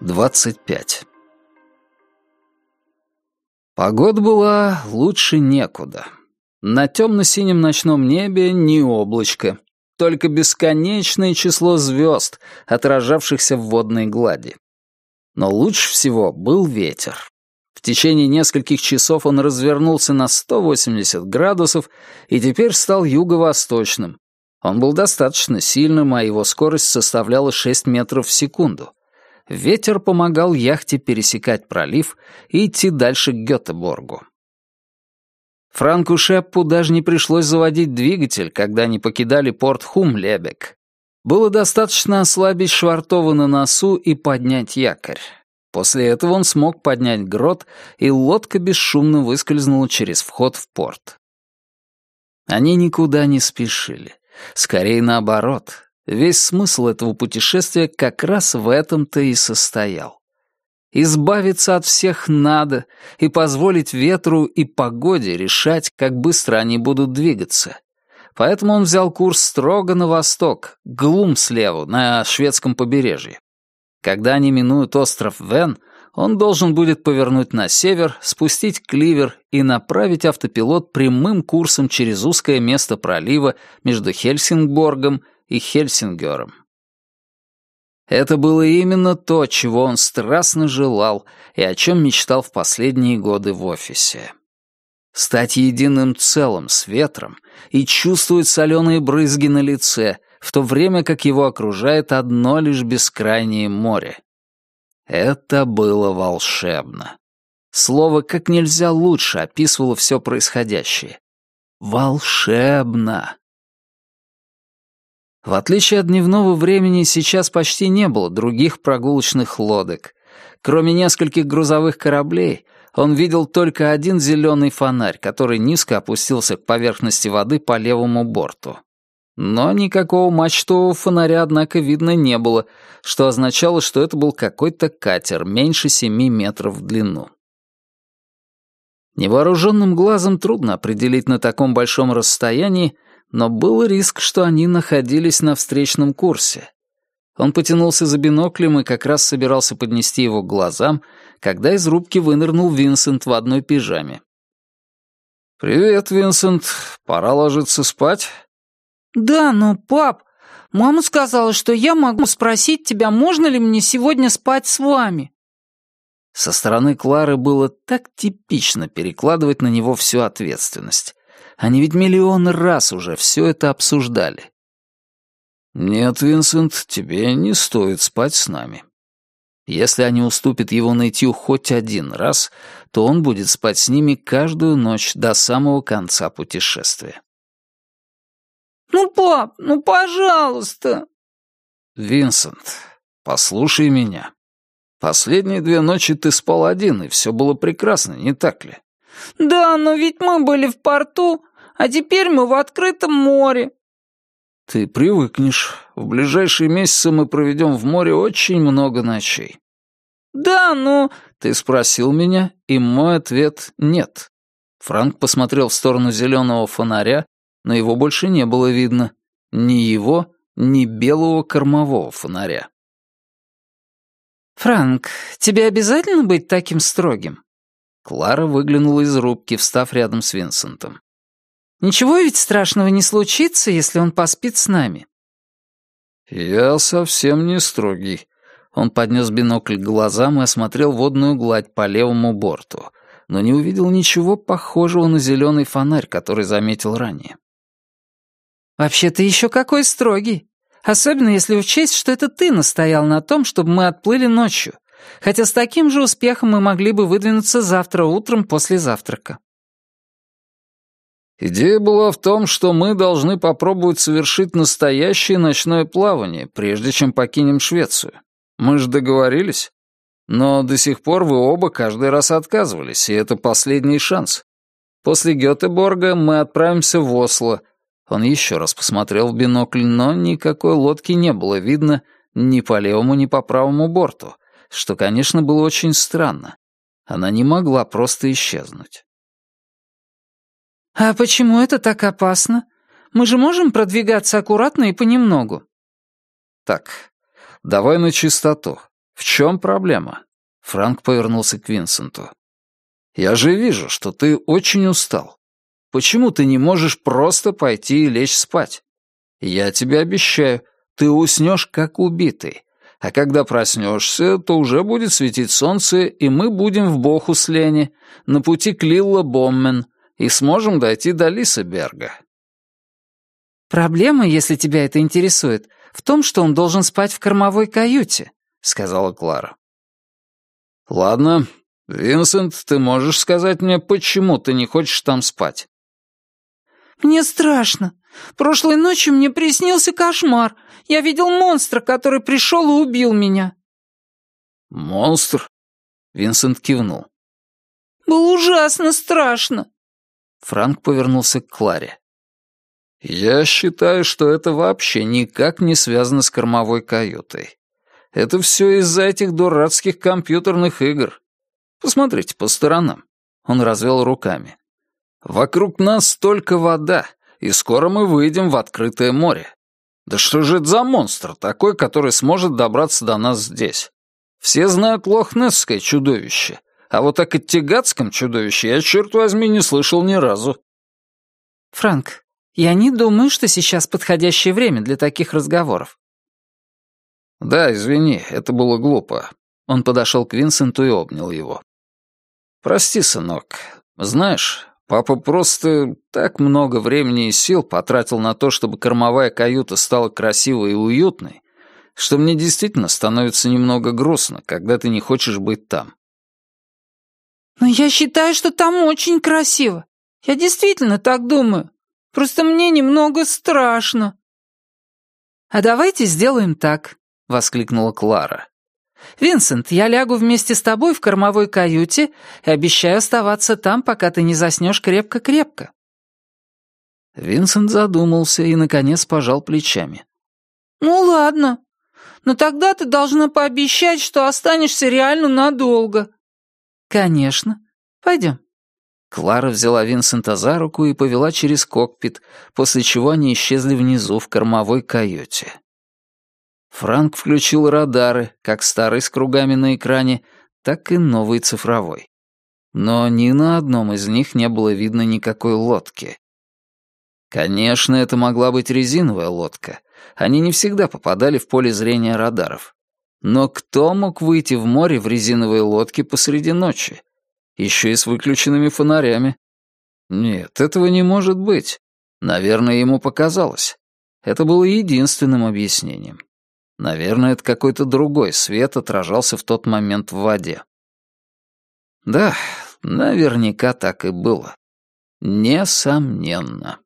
Двадцать пять. Погода была лучше некуда. На темно-синем ночном небе ни облачко, только бесконечное число звезд, отражавшихся в водной глади. Но лучше всего был ветер. В течение нескольких часов он развернулся на 180 градусов и теперь стал юго-восточным. Он был достаточно сильным, а его скорость составляла 6 метров в секунду. Ветер помогал яхте пересекать пролив и идти дальше к Гетеборгу. Франку Шеппу даже не пришлось заводить двигатель, когда они покидали порт Хумлебек. Было достаточно ослабить швартовы на носу и поднять якорь. После этого он смог поднять грот, и лодка бесшумно выскользнула через вход в порт. Они никуда не спешили. Скорее наоборот. Весь смысл этого путешествия как раз в этом-то и состоял. Избавиться от всех надо и позволить ветру и погоде решать, как быстро они будут двигаться. Поэтому он взял курс строго на восток, глум слева, на шведском побережье. Когда они минуют остров Вен, он должен будет повернуть на север, спустить кливер и направить автопилот прямым курсом через узкое место пролива между Хельсингборгом и Хельсингером. Это было именно то, чего он страстно желал и о чем мечтал в последние годы в офисе. Стать единым целым с ветром и чувствовать соленые брызги на лице, в то время как его окружает одно лишь бескрайнее море. Это было волшебно. Слово как нельзя лучше описывало все происходящее. Волшебно. В отличие от дневного времени, сейчас почти не было других прогулочных лодок. Кроме нескольких грузовых кораблей, он видел только один зеленый фонарь, который низко опустился к поверхности воды по левому борту. Но никакого мачтового фонаря, однако, видно не было, что означало, что это был какой-то катер меньше семи метров в длину. Невооруженным глазом трудно определить на таком большом расстоянии, но был риск, что они находились на встречном курсе. Он потянулся за биноклем и как раз собирался поднести его к глазам, когда из рубки вынырнул Винсент в одной пижаме. «Привет, Винсент. Пора ложиться спать?» «Да, но, пап, мама сказала, что я могу спросить тебя, можно ли мне сегодня спать с вами?» Со стороны Клары было так типично перекладывать на него всю ответственность. Они ведь миллион раз уже все это обсуждали. «Нет, Винсент, тебе не стоит спать с нами. Если они уступят его нытью хоть один раз, то он будет спать с ними каждую ночь до самого конца путешествия». «Ну, пап, ну, пожалуйста!» «Винсент, послушай меня. Последние две ночи ты спал один, и все было прекрасно, не так ли?» «Да, но ведь мы были в порту, а теперь мы в открытом море». «Ты привыкнешь. В ближайшие месяцы мы проведем в море очень много ночей». «Да, но...» «Ты спросил меня, и мой ответ — нет». Франк посмотрел в сторону зеленого фонаря, но его больше не было видно. Ни его, ни белого кормового фонаря. «Франк, тебе обязательно быть таким строгим?» Клара выглянула из рубки, встав рядом с Винсентом. «Ничего ведь страшного не случится, если он поспит с нами». «Я совсем не строгий». Он поднес бинокль к глазам и осмотрел водную гладь по левому борту, но не увидел ничего похожего на зеленый фонарь, который заметил ранее. «Вообще ты еще какой строгий. Особенно если учесть, что это ты настоял на том, чтобы мы отплыли ночью хотя с таким же успехом мы могли бы выдвинуться завтра утром после завтрака. Идея была в том, что мы должны попробовать совершить настоящее ночное плавание, прежде чем покинем Швецию. Мы же договорились. Но до сих пор вы оба каждый раз отказывались, и это последний шанс. После Гетеборга мы отправимся в Осло. Он еще раз посмотрел в бинокль, но никакой лодки не было видно, Ни по левому, ни по правому борту, что, конечно, было очень странно. Она не могла просто исчезнуть. «А почему это так опасно? Мы же можем продвигаться аккуратно и понемногу». «Так, давай на чистоту. В чем проблема?» Франк повернулся к Винсенту. «Я же вижу, что ты очень устал. Почему ты не можешь просто пойти и лечь спать? Я тебе обещаю, ты уснешь как убитый. А когда проснешься, то уже будет светить солнце, и мы будем в Бохуслене, на пути к Лилла Боммен, и сможем дойти до Лисеберга. «Проблема, если тебя это интересует, в том, что он должен спать в кормовой каюте», — сказала Клара. «Ладно, Винсент, ты можешь сказать мне, почему ты не хочешь там спать?» «Мне страшно. Прошлой ночью мне приснился кошмар. Я видел монстра, который пришел и убил меня». «Монстр?» Винсент кивнул. «Было ужасно страшно». Франк повернулся к Кларе. «Я считаю, что это вообще никак не связано с кормовой каютой. Это все из-за этих дурацких компьютерных игр. Посмотрите по сторонам». Он развел руками. «Вокруг нас только вода, и скоро мы выйдем в открытое море. Да что же это за монстр такой, который сможет добраться до нас здесь? Все знают лохнесское чудовище, а вот о Каттегатском чудовище я, черт возьми, не слышал ни разу. Франк, я не думаю, что сейчас подходящее время для таких разговоров. Да, извини, это было глупо. Он подошел к Винсенту и обнял его. Прости, сынок. Знаешь, папа просто так много времени и сил потратил на то, чтобы кормовая каюта стала красивой и уютной, что мне действительно становится немного грустно, когда ты не хочешь быть там. «Но я считаю, что там очень красиво. Я действительно так думаю. Просто мне немного страшно». «А давайте сделаем так», — воскликнула Клара. «Винсент, я лягу вместе с тобой в кормовой каюте и обещаю оставаться там, пока ты не заснешь крепко-крепко». Винсент задумался и, наконец, пожал плечами. «Ну ладно, но тогда ты должна пообещать, что останешься реально надолго». «Конечно. Пойдем». Клара взяла Винсента за руку и повела через кокпит, после чего они исчезли внизу в кормовой каюте. Франк включил радары, как старый с кругами на экране, так и новый цифровой. Но ни на одном из них не было видно никакой лодки. Конечно, это могла быть резиновая лодка. Они не всегда попадали в поле зрения радаров. Но кто мог выйти в море в резиновой лодке посреди ночи? Еще и с выключенными фонарями. Нет, этого не может быть. Наверное, ему показалось. Это было единственным объяснением. Наверное, это какой-то другой свет отражался в тот момент в воде. Да, наверняка так и было. Несомненно.